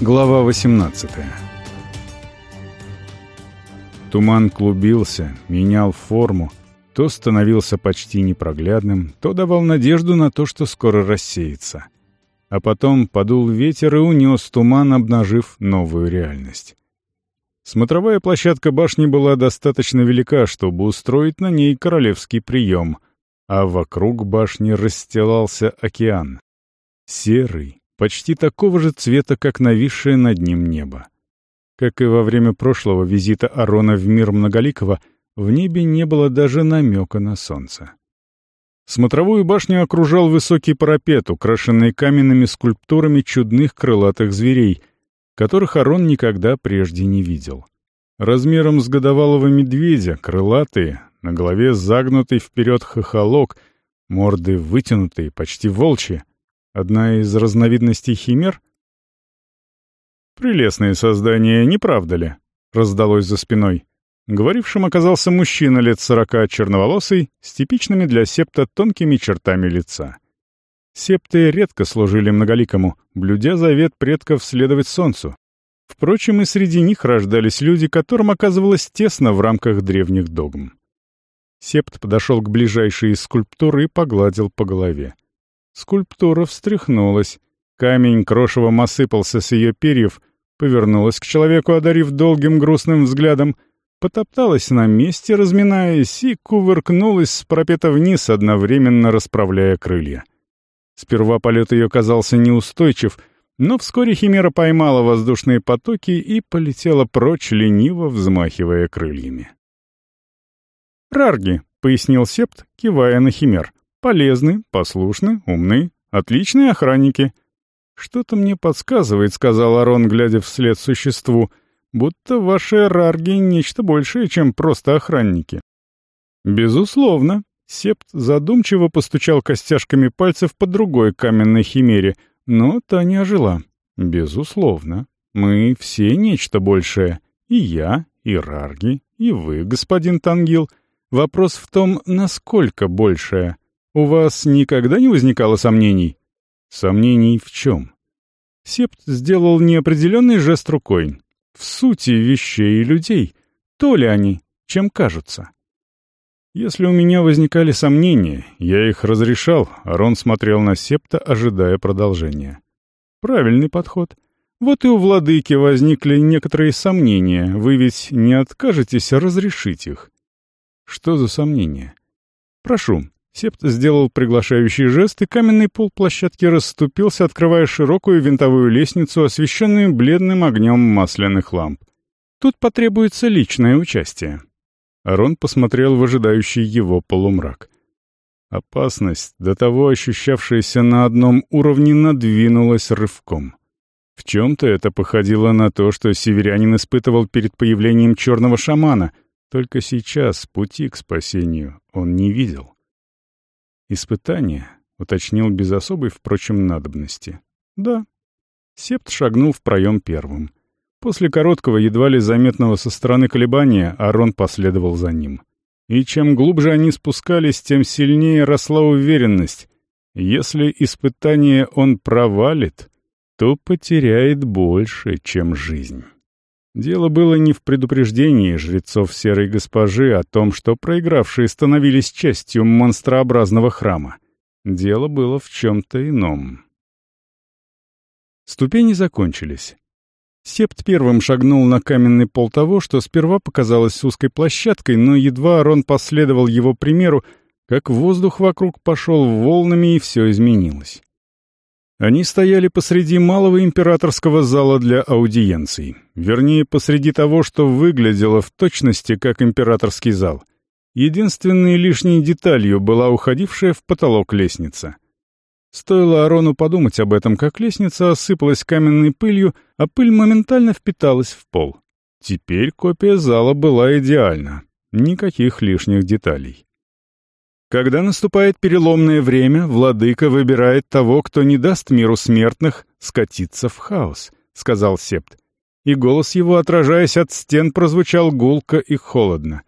Глава 18 Туман клубился, менял форму, то становился почти непроглядным, то давал надежду на то, что скоро рассеется. А потом подул ветер и унес туман, обнажив новую реальность. Смотровая площадка башни была достаточно велика, чтобы устроить на ней королевский прием, а вокруг башни расстилался океан. Серый, почти такого же цвета, как нависшее над ним небо. Как и во время прошлого визита Арона в мир Многоликого, в небе не было даже намека на солнце. Смотровую башню окружал высокий парапет, украшенный каменными скульптурами чудных крылатых зверей, которых Арон никогда прежде не видел. Размером с годовалого медведя, крылатые, на голове загнутый вперед хохолок, морды вытянутые, почти волчьи, Одна из разновидностей химер? «Прелестные создания, не правда ли?» — раздалось за спиной. Говорившим оказался мужчина лет сорока, черноволосый, с типичными для септа тонкими чертами лица. Септы редко служили многоликому, блюдя завет предков следовать солнцу. Впрочем, и среди них рождались люди, которым оказывалось тесно в рамках древних догм. Септ подошел к ближайшей из скульптур и погладил по голове. Скульптура встряхнулась. Камень крошевом осыпался с ее перьев, повернулась к человеку, одарив долгим грустным взглядом, потопталась на месте, разминаясь, и кувыркнулась с пропета вниз, одновременно расправляя крылья. Сперва полет ее казался неустойчив, но вскоре Химера поймала воздушные потоки и полетела прочь, лениво взмахивая крыльями. «Рарги», — пояснил Септ, кивая на Химер. Полезны, послушны, умны, отличные охранники. Что-то мне подсказывает, сказал Арон, глядя вслед существу, будто ваши рарги нечто большее, чем просто охранники. Безусловно. Септ задумчиво постучал костяшками пальцев по другой каменной химере, но та не ожила. Безусловно. Мы все нечто большее. И я, и рарги, и вы, господин Тангил. Вопрос в том, насколько большее. У вас никогда не возникало сомнений? Сомнений в чем? Септ сделал неопределенный жест рукой. В сути вещей и людей. То ли они, чем кажутся. Если у меня возникали сомнения, я их разрешал, Арон смотрел на Септа, ожидая продолжения. Правильный подход. Вот и у владыки возникли некоторые сомнения, вы ведь не откажетесь разрешить их. Что за сомнения? Прошу, Септ сделал приглашающий жест, и каменный пол площадки расступился, открывая широкую винтовую лестницу, освещенную бледным огнем масляных ламп. Тут потребуется личное участие. Арон посмотрел в ожидающий его полумрак. Опасность, до того ощущавшаяся на одном уровне, надвинулась рывком. В чем-то это походило на то, что северянин испытывал перед появлением черного шамана, только сейчас пути к спасению он не видел. «Испытание», — уточнил без особой, впрочем, надобности. «Да». Септ шагнул в проем первым. После короткого, едва ли заметного со стороны колебания, Арон последовал за ним. И чем глубже они спускались, тем сильнее росла уверенность. Если испытание он провалит, то потеряет больше, чем жизнь. Дело было не в предупреждении жрецов Серой Госпожи о том, что проигравшие становились частью монстрообразного храма. Дело было в чем-то ином. Ступени закончились. Септ первым шагнул на каменный пол того, что сперва показалось узкой площадкой, но едва Арон последовал его примеру, как воздух вокруг пошел волнами и все изменилось. Они стояли посреди малого императорского зала для аудиенций. Вернее, посреди того, что выглядело в точности как императорский зал. Единственной лишней деталью была уходившая в потолок лестница. Стоило Арону подумать об этом, как лестница осыпалась каменной пылью, а пыль моментально впиталась в пол. Теперь копия зала была идеальна. Никаких лишних деталей. Когда наступает переломное время, владыка выбирает того, кто не даст миру смертных скатиться в хаос, — сказал Септ. И голос его, отражаясь от стен, прозвучал гулко и холодно.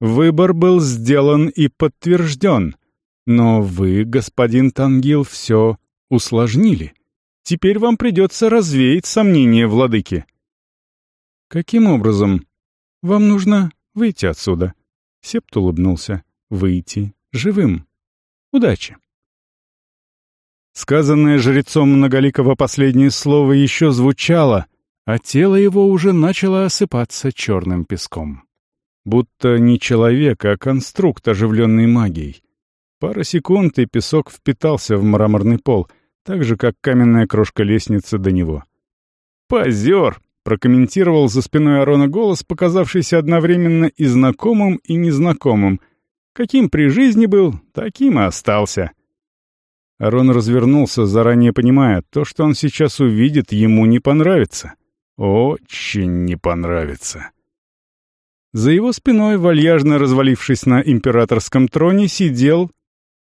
Выбор был сделан и подтвержден. Но вы, господин Тангил, все усложнили. Теперь вам придется развеять сомнения владыки». «Каким образом? Вам нужно выйти отсюда». Септ улыбнулся. «Выйти живым. Удачи». Сказанное жрецом Многоликого последнее слово еще звучало, а тело его уже начало осыпаться черным песком. Будто не человек, а конструкт, оживленный магией. Пара секунд, и песок впитался в мраморный пол, так же, как каменная крошка лестницы до него. «Позер!» — прокомментировал за спиной Арона голос, показавшийся одновременно и знакомым, и незнакомым. Каким при жизни был, таким и остался. Арон развернулся, заранее понимая, то, что он сейчас увидит, ему не понравится. Очень не понравится. За его спиной, вальяжно развалившись на императорском троне, сидел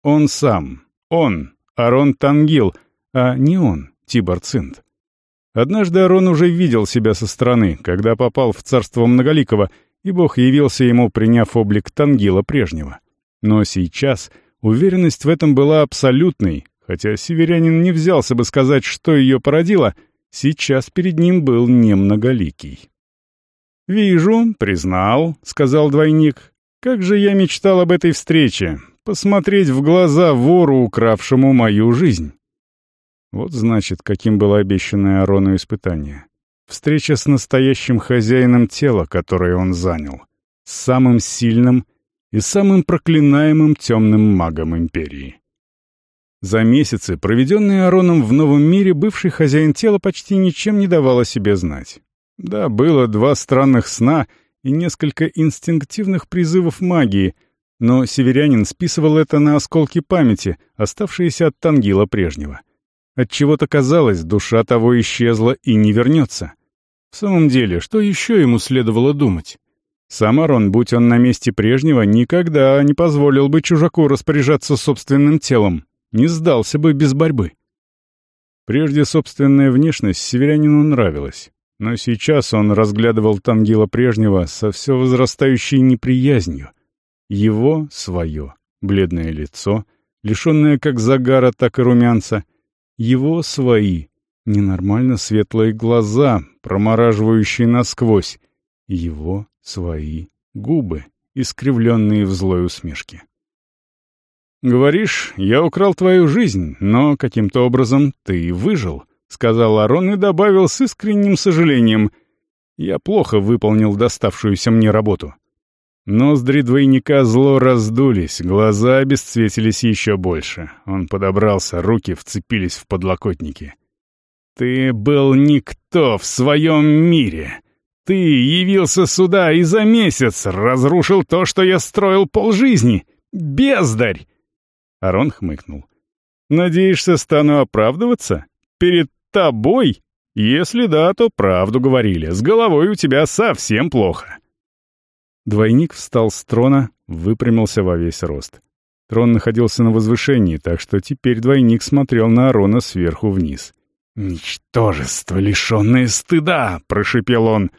он сам. Он, Арон Тангил, а не он, Тибор Цинт. Однажды Арон уже видел себя со стороны, когда попал в царство Многоликого, и Бог явился ему, приняв облик Тангила прежнего. Но сейчас — Уверенность в этом была абсолютной, хотя северянин не взялся бы сказать, что ее породило, сейчас перед ним был немноголикий. «Вижу, признал», — сказал двойник. «Как же я мечтал об этой встрече, посмотреть в глаза вору, укравшему мою жизнь». Вот значит, каким было обещанное Арону испытание. Встреча с настоящим хозяином тела, которое он занял. С самым сильным и самым проклинаемым темным магом Империи. За месяцы, проведенные Ароном в новом мире, бывший хозяин тела почти ничем не давал о себе знать. Да, было два странных сна и несколько инстинктивных призывов магии, но северянин списывал это на осколки памяти, оставшиеся от Тангила прежнего. Отчего-то казалось, душа того исчезла и не вернется. В самом деле, что еще ему следовало думать? Сам Арон, будь он на месте прежнего, никогда не позволил бы чужаку распоряжаться собственным телом, не сдался бы без борьбы. Прежде собственная внешность северянину нравилась, но сейчас он разглядывал Тангила прежнего со все возрастающей неприязнью. Его — свое, бледное лицо, лишенное как загара, так и румянца. Его — свои, ненормально светлые глаза, промораживающие насквозь. Его свои губы, искривленные в злой усмешке. «Говоришь, я украл твою жизнь, но каким-то образом ты выжил», — сказал Арон и добавил с искренним сожалением. «Я плохо выполнил доставшуюся мне работу». Ноздри двойника зло раздулись, глаза обесцветились еще больше. Он подобрался, руки вцепились в подлокотники. «Ты был никто в своем мире. Ты явился сюда и за месяц разрушил то, что я строил полжизни. Бездарь!» Арон хмыкнул. «Надеешься, стану оправдываться? Перед тобой? Если да, то правду говорили. С головой у тебя совсем плохо». Двойник встал с трона, выпрямился во весь рост. Трон находился на возвышении, так что теперь двойник смотрел на Арона сверху вниз. «Ничтожество, лишенное стыда!» — прошипел он.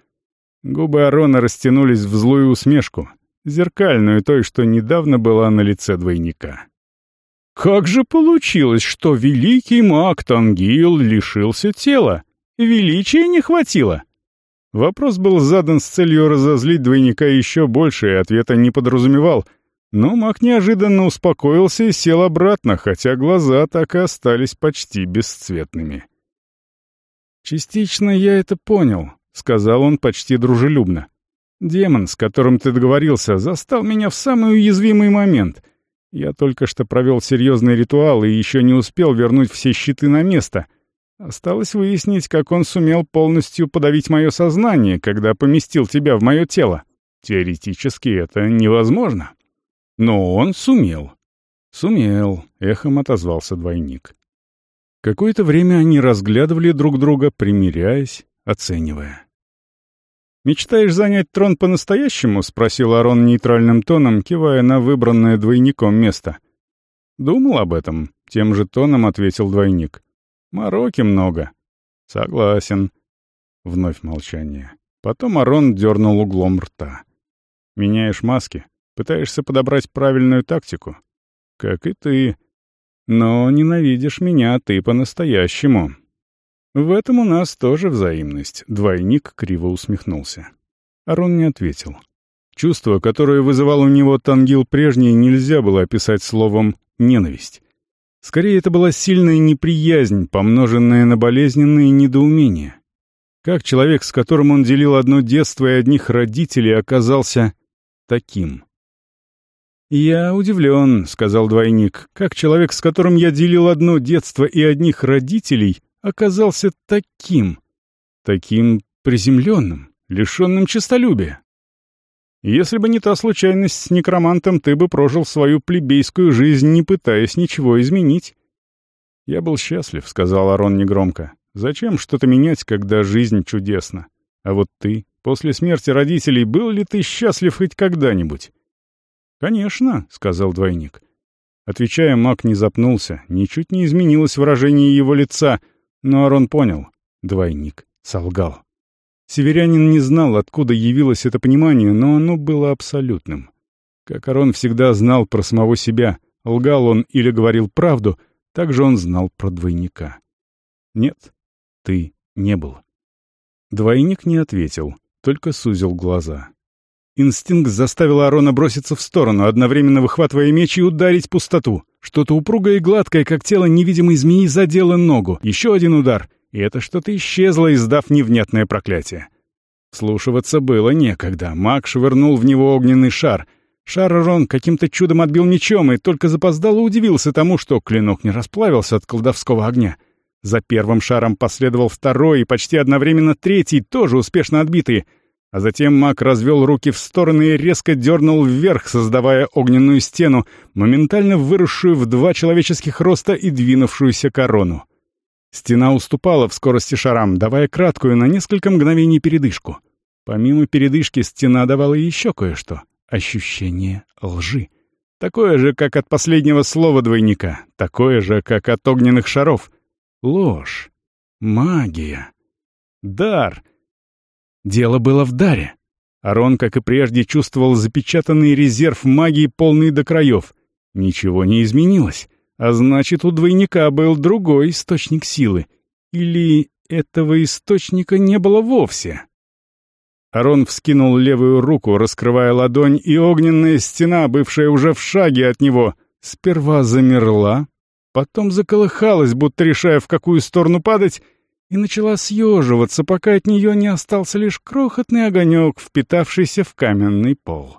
Губы Арона растянулись в злую усмешку, зеркальную той, что недавно была на лице двойника. «Как же получилось, что великий маг Тангил лишился тела? Величия не хватило?» Вопрос был задан с целью разозлить двойника еще больше, и ответа не подразумевал. Но маг неожиданно успокоился и сел обратно, хотя глаза так и остались почти бесцветными. «Частично я это понял», — сказал он почти дружелюбно. «Демон, с которым ты договорился, застал меня в самый уязвимый момент. Я только что провел серьезный ритуал и еще не успел вернуть все щиты на место. Осталось выяснить, как он сумел полностью подавить мое сознание, когда поместил тебя в мое тело. Теоретически это невозможно. Но он сумел». «Сумел», — эхом отозвался двойник. Какое-то время они разглядывали друг друга, примиряясь, оценивая. «Мечтаешь занять трон по-настоящему?» — спросил Арон нейтральным тоном, кивая на выбранное двойником место. «Думал об этом», — тем же тоном ответил двойник. «Мороки много». «Согласен». Вновь молчание. Потом Арон дернул углом рта. «Меняешь маски? Пытаешься подобрать правильную тактику?» «Как и ты. Но ненавидишь меня ты по-настоящему. «В этом у нас тоже взаимность», — двойник криво усмехнулся. Арон не ответил. Чувство, которое вызывал у него Тангил прежний, нельзя было описать словом «ненависть». Скорее, это была сильная неприязнь, помноженная на болезненные недоумения. Как человек, с которым он делил одно детство и одних родителей, оказался таким? «Я удивлен», — сказал двойник, — «как человек, с которым я делил одно детство и одних родителей, оказался таким, таким приземленным, лишенным честолюбия. Если бы не та случайность с некромантом, ты бы прожил свою плебейскую жизнь, не пытаясь ничего изменить. «Я был счастлив», — сказал Арон негромко. «Зачем что-то менять, когда жизнь чудесна? А вот ты, после смерти родителей, был ли ты счастлив хоть когда-нибудь?» «Конечно», — сказал двойник. Отвечая, маг не запнулся, ничуть не изменилось выражение его лица, но Арон понял — двойник солгал. Северянин не знал, откуда явилось это понимание, но оно было абсолютным. Как Арон всегда знал про самого себя, лгал он или говорил правду, так же он знал про двойника. «Нет, ты не был». Двойник не ответил, только сузил глаза. Инстинкт заставил Арона броситься в сторону, одновременно выхватывая меч и ударить пустоту. Что-то упругое и гладкое, как тело невидимой змеи, задело ногу. Еще один удар, и это что-то исчезло, издав невнятное проклятие. Слушиваться было некогда. Маг швырнул в него огненный шар. Шар Рон каким-то чудом отбил мечом и только запоздало удивился тому, что клинок не расплавился от колдовского огня. За первым шаром последовал второй и почти одновременно третий, тоже успешно отбитые. А затем маг развел руки в стороны и резко дернул вверх, создавая огненную стену, моментально выросшую в два человеческих роста и двинувшуюся корону. Стена уступала в скорости шарам, давая краткую на несколько мгновений передышку. Помимо передышки стена давала еще кое-что — ощущение лжи. Такое же, как от последнего слова двойника, такое же, как от огненных шаров. Ложь. Магия. Дар. Дело было в даре. Арон, как и прежде, чувствовал запечатанный резерв магии, полный до краев. Ничего не изменилось. А значит, у двойника был другой источник силы. Или этого источника не было вовсе? Арон вскинул левую руку, раскрывая ладонь, и огненная стена, бывшая уже в шаге от него, сперва замерла, потом заколыхалась, будто решая, в какую сторону падать, и начала съеживаться, пока от нее не остался лишь крохотный огонек, впитавшийся в каменный пол.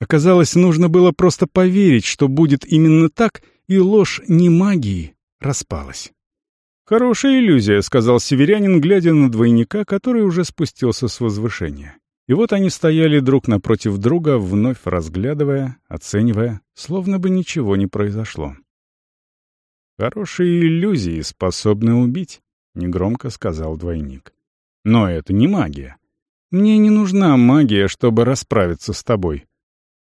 Оказалось, нужно было просто поверить, что будет именно так, и ложь не магии распалась. «Хорошая иллюзия», — сказал северянин, глядя на двойника, который уже спустился с возвышения. И вот они стояли друг напротив друга, вновь разглядывая, оценивая, словно бы ничего не произошло. «Хорошие иллюзии способны убить», — негромко сказал двойник. «Но это не магия. Мне не нужна магия, чтобы расправиться с тобой.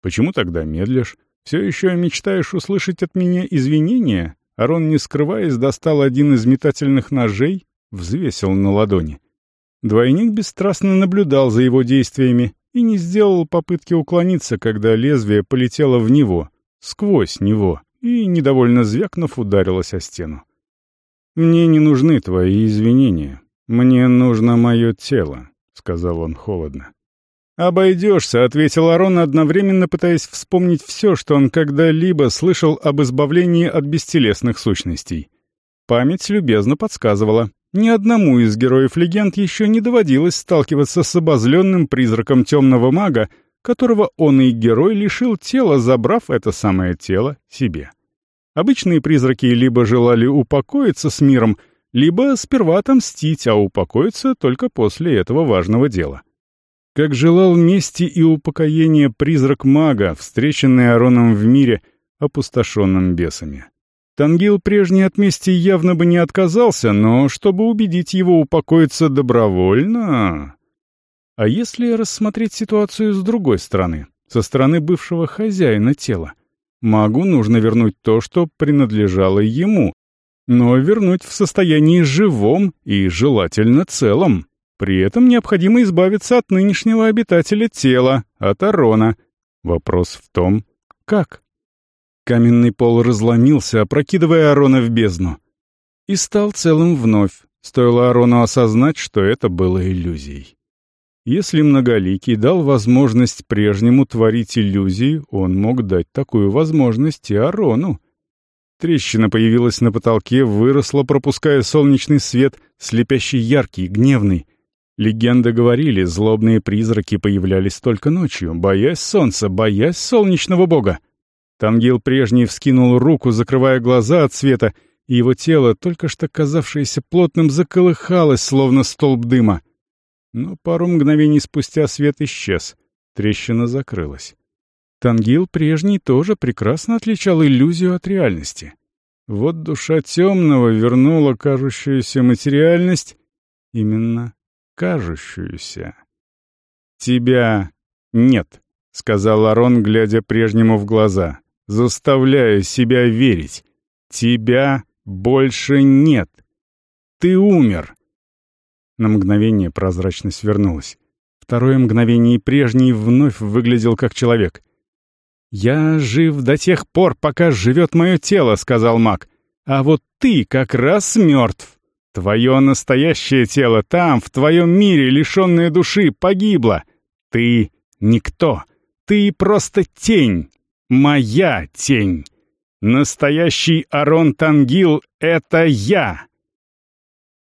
Почему тогда медлишь? Все еще мечтаешь услышать от меня извинения?» Арон, не скрываясь, достал один из метательных ножей, взвесил на ладони. Двойник бесстрастно наблюдал за его действиями и не сделал попытки уклониться, когда лезвие полетело в него, сквозь него, и, недовольно звякнув, ударилось о стену. «Мне не нужны твои извинения. Мне нужно мое тело», — сказал он холодно. «Обойдешься», — ответил Арон, одновременно пытаясь вспомнить все, что он когда-либо слышал об избавлении от бестелесных сущностей. Память любезно подсказывала. Ни одному из героев легенд еще не доводилось сталкиваться с обозленным призраком темного мага, которого он и герой лишил тела, забрав это самое тело себе. Обычные призраки либо желали упокоиться с миром, либо сперва отомстить, а упокоиться только после этого важного дела. Как желал мести и упокоения призрак мага, встреченный Ароном в мире, опустошенным бесами. Тангил прежний от мести явно бы не отказался, но чтобы убедить его упокоиться добровольно... А если рассмотреть ситуацию с другой стороны, со стороны бывшего хозяина тела? Магу нужно вернуть то, что принадлежало ему, но вернуть в состоянии живом и желательно целом. При этом необходимо избавиться от нынешнего обитателя тела, от Арона. Вопрос в том, как? Каменный пол разломился, опрокидывая Арона в бездну. И стал целым вновь, Стоило Арону осознать, что это было иллюзией. Если Многоликий дал возможность прежнему творить иллюзии, он мог дать такую возможность и Арону. Трещина появилась на потолке, выросла, пропуская солнечный свет, слепящий яркий, гневный. Легенды говорили, злобные призраки появлялись только ночью, боясь солнца, боясь солнечного бога. Тангил прежний вскинул руку, закрывая глаза от света, и его тело, только что казавшееся плотным, заколыхалось, словно столб дыма. Но пару мгновений спустя свет исчез, трещина закрылась. Тангил прежний тоже прекрасно отличал иллюзию от реальности. Вот душа темного вернула кажущуюся материальность, именно кажущуюся. «Тебя нет», — сказал Арон, глядя прежнему в глаза, заставляя себя верить. «Тебя больше нет. Ты умер». На мгновение прозрачность вернулась. Второе мгновение и прежний вновь выглядел как человек. «Я жив до тех пор, пока живет мое тело», — сказал маг. «А вот ты как раз мертв. Твое настоящее тело там, в твоем мире, лишенное души, погибло. Ты никто. Ты просто тень. Моя тень. Настоящий Арон Тангил — это я».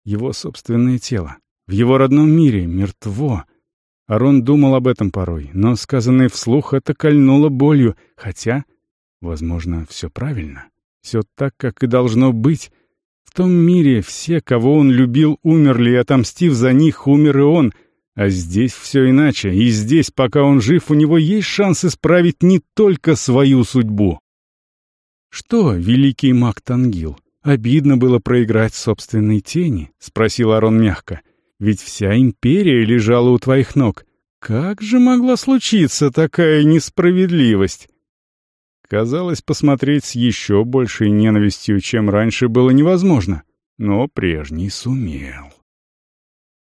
Его собственное тело. В его родном мире мертво. Арон думал об этом порой, но сказанное вслух это кольнуло болью, хотя, возможно, все правильно. Все так, как и должно быть. В том мире все, кого он любил, умерли, и, отомстив за них, умер и он. А здесь все иначе, и здесь, пока он жив, у него есть шанс исправить не только свою судьбу. «Что, великий маг Тангил, обидно было проиграть собственной тени?» — спросил Арон мягко. Ведь вся империя лежала у твоих ног. Как же могла случиться такая несправедливость? Казалось, посмотреть с еще большей ненавистью, чем раньше, было невозможно. Но прежний сумел.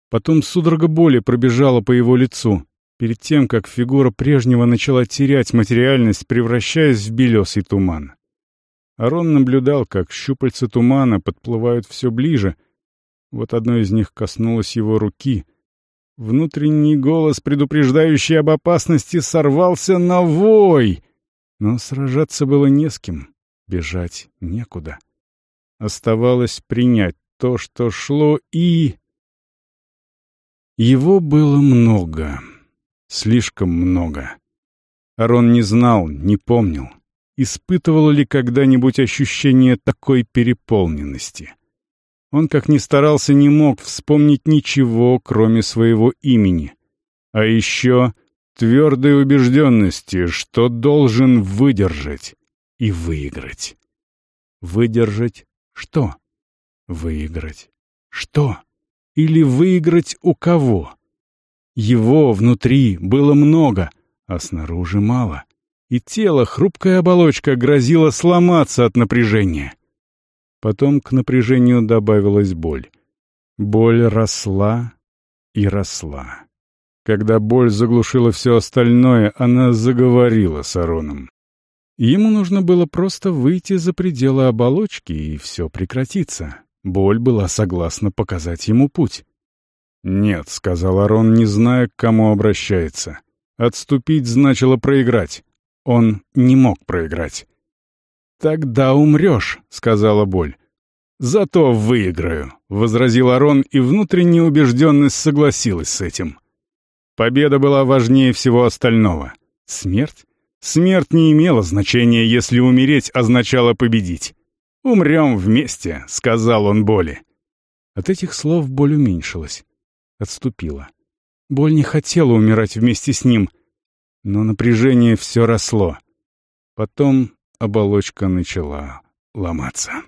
Потом судорога боли пробежала по его лицу, перед тем, как фигура прежнего начала терять материальность, превращаясь в белесый туман. Арон наблюдал, как щупальца тумана подплывают все ближе, вот одно из них коснулось его руки. Внутренний голос, предупреждающий об опасности, сорвался на вой. Но сражаться было не с кем, бежать некуда. Оставалось принять то, что шло, и... Его было много. Слишком много. Арон не знал, не помнил. Испытывал ли когда-нибудь ощущение такой переполненности? Он, как ни старался, не мог вспомнить ничего, кроме своего имени. А еще твердой убежденности, что должен выдержать и выиграть. Выдержать что? Выиграть что? Или выиграть у кого? Его внутри было много, а снаружи мало. И тело, хрупкая оболочка, грозило сломаться от напряжения. Потом к напряжению добавилась боль. Боль росла и росла. Когда боль заглушила все остальное, она заговорила с Ароном. Ему нужно было просто выйти за пределы оболочки, и все прекратится. Боль была согласна показать ему путь. «Нет», — сказал Арон, не зная, к кому обращается. «Отступить значило проиграть. Он не мог проиграть. «Тогда умрешь», — сказала боль. «Зато выиграю», — возразил Арон, и внутренняя убежденность согласилась с этим. Победа была важнее всего остального. Смерть? Смерть не имела значения, если умереть означало победить. «Умрем вместе», — сказал он боли. От этих слов боль уменьшилась, отступила. Боль не хотела умирать вместе с ним, но напряжение все росло. Потом оболочка начала ломаться.